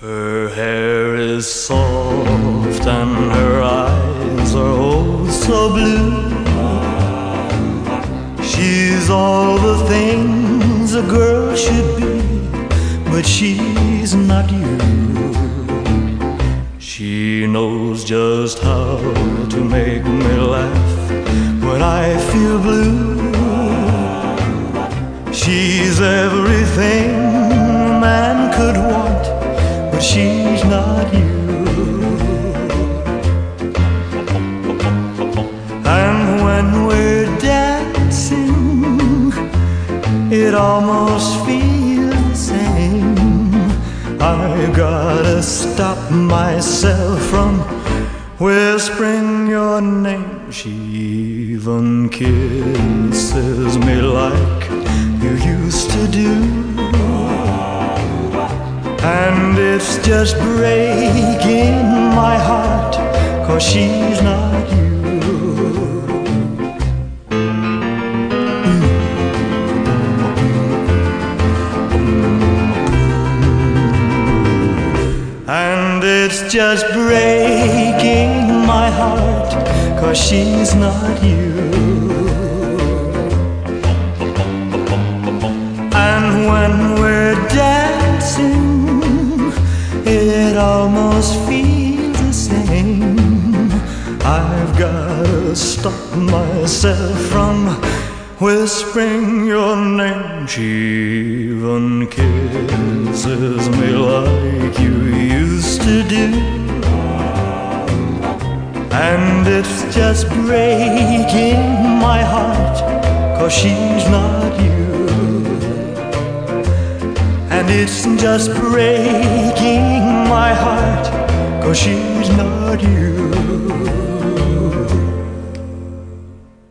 Her hair is soft and her eyes are oh so blue. She's all the things a girl should be, but she's not you. She knows just how to make me laugh when I feel blue. She's everything but she's not you. And when we're dancing, it almost feels the same. I gotta stop myself from whispering your name. She even kisses me like And it's just breaking my heart, cause she's not you. And it's just breaking my heart, cause she's not you. And when almost feels the same. I've gotta stop myself from whispering your name. She even kisses me like you used to do. And it's just breaking my heart, cause she's not you. And it's just breaking my heart, cause she's not you.